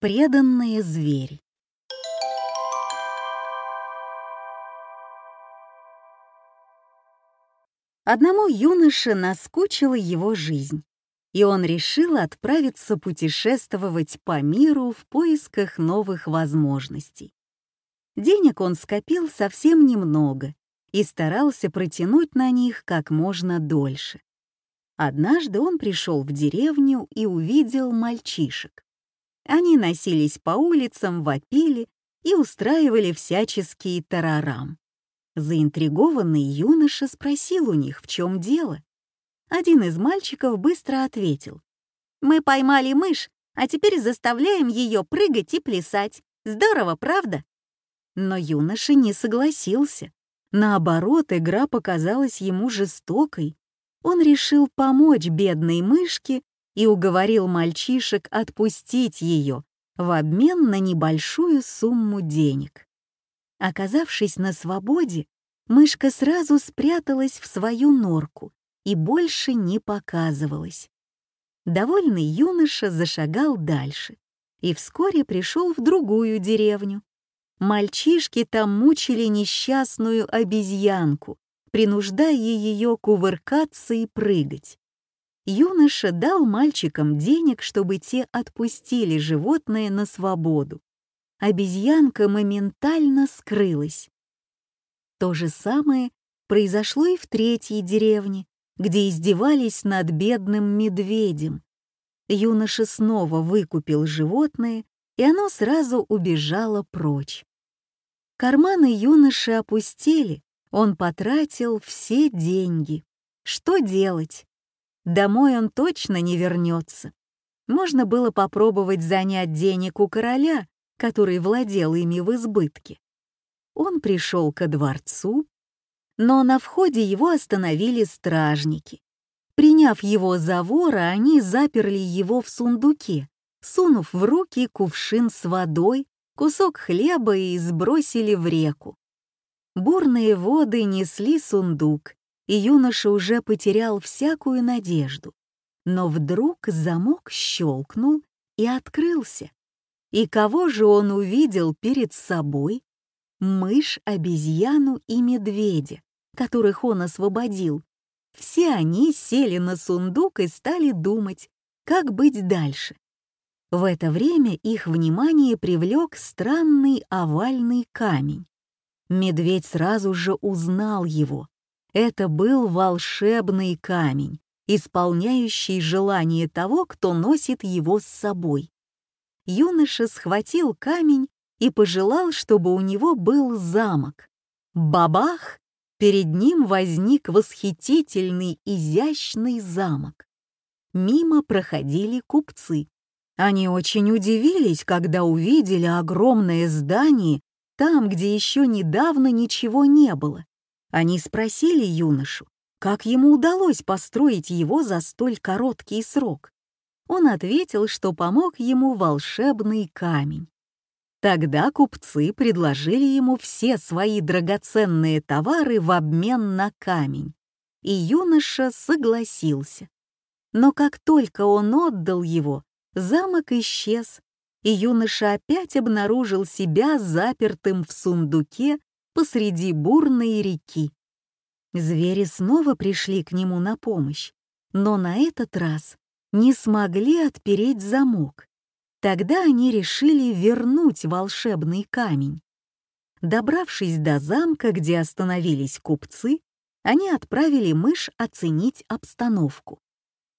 Преданные звери. Одному юноше наскучила его жизнь, и он решил отправиться путешествовать по миру в поисках новых возможностей. Денег он скопил совсем немного и старался протянуть на них как можно дольше. Однажды он пришел в деревню и увидел мальчишек. Они носились по улицам, вопили и устраивали всяческие тарарам. Заинтригованный юноша спросил у них, в чем дело. Один из мальчиков быстро ответил. «Мы поймали мышь, а теперь заставляем ее прыгать и плясать. Здорово, правда?» Но юноша не согласился. Наоборот, игра показалась ему жестокой. Он решил помочь бедной мышке и уговорил мальчишек отпустить ее в обмен на небольшую сумму денег. Оказавшись на свободе, мышка сразу спряталась в свою норку и больше не показывалась. Довольный юноша зашагал дальше и вскоре пришел в другую деревню. Мальчишки там мучили несчастную обезьянку, принуждая ее кувыркаться и прыгать. Юноша дал мальчикам денег, чтобы те отпустили животное на свободу обезьянка моментально скрылась. То же самое произошло и в третьей деревне, где издевались над бедным медведем. Юноша снова выкупил животное, и оно сразу убежало прочь. Карманы юноши опустили, он потратил все деньги. Что делать? Домой он точно не вернется. Можно было попробовать занять денег у короля, который владел ими в избытке. Он пришел ко дворцу, но на входе его остановили стражники. Приняв его за вора, они заперли его в сундуке, сунув в руки кувшин с водой, кусок хлеба и сбросили в реку. Бурные воды несли сундук, и юноша уже потерял всякую надежду. Но вдруг замок щелкнул и открылся. И кого же он увидел перед собой? Мышь, обезьяну и медведя, которых он освободил. Все они сели на сундук и стали думать, как быть дальше. В это время их внимание привлек странный овальный камень. Медведь сразу же узнал его. Это был волшебный камень, исполняющий желание того, кто носит его с собой юноша схватил камень и пожелал, чтобы у него был замок. Бабах! Перед ним возник восхитительный, изящный замок. Мимо проходили купцы. Они очень удивились, когда увидели огромное здание там, где еще недавно ничего не было. Они спросили юношу, как ему удалось построить его за столь короткий срок он ответил, что помог ему волшебный камень. Тогда купцы предложили ему все свои драгоценные товары в обмен на камень, и юноша согласился. Но как только он отдал его, замок исчез, и юноша опять обнаружил себя запертым в сундуке посреди бурной реки. Звери снова пришли к нему на помощь, но на этот раз не смогли отпереть замок. Тогда они решили вернуть волшебный камень. Добравшись до замка, где остановились купцы, они отправили мышь оценить обстановку.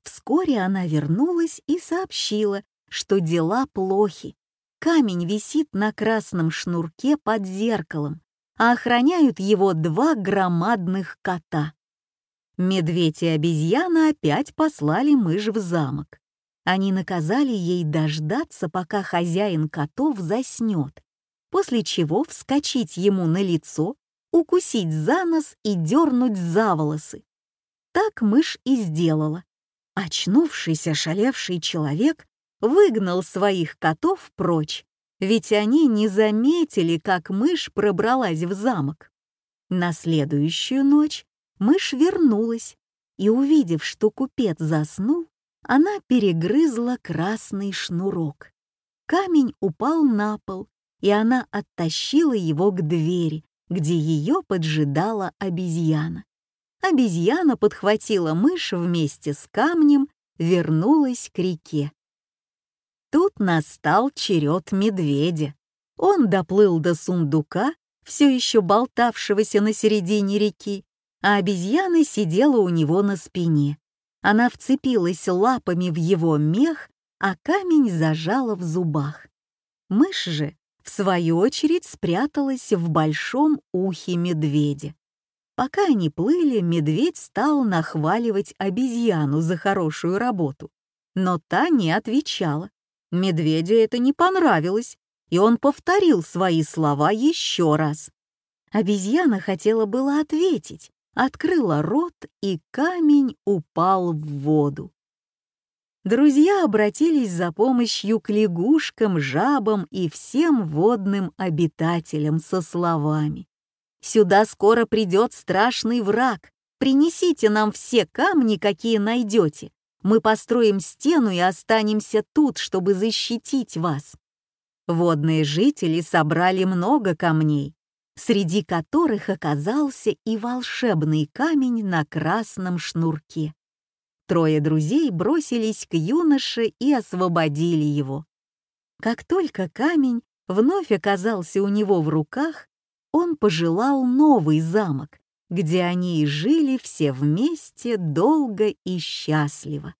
Вскоре она вернулась и сообщила, что дела плохи. Камень висит на красном шнурке под зеркалом, а охраняют его два громадных кота. Медведь и обезьяна опять послали мышь в замок. Они наказали ей дождаться, пока хозяин котов заснет, после чего вскочить ему на лицо, укусить за нос и дернуть за волосы. Так мышь и сделала. Очнувшийся шалевший человек выгнал своих котов прочь, ведь они не заметили, как мышь пробралась в замок. На следующую ночь Мышь вернулась, и, увидев, что купец заснул, она перегрызла красный шнурок. камень упал на пол, и она оттащила его к двери, где ее поджидала обезьяна. Обезьяна подхватила мышь вместе с камнем, вернулась к реке. Тут настал черед медведя. Он доплыл до сундука, все еще болтавшегося на середине реки, а обезьяна сидела у него на спине. Она вцепилась лапами в его мех, а камень зажала в зубах. Мышь же, в свою очередь, спряталась в большом ухе медведя. Пока они плыли, медведь стал нахваливать обезьяну за хорошую работу. Но та не отвечала. Медведю это не понравилось, и он повторил свои слова еще раз. Обезьяна хотела было ответить, открыла рот, и камень упал в воду. Друзья обратились за помощью к лягушкам, жабам и всем водным обитателям со словами. Сюда скоро придет страшный враг. Принесите нам все камни, какие найдете. Мы построим стену и останемся тут, чтобы защитить вас. Водные жители собрали много камней, среди которых оказался и волшебный камень на красном шнурке. Трое друзей бросились к юноше и освободили его. Как только камень вновь оказался у него в руках, он пожелал новый замок, где они и жили все вместе долго и счастливо.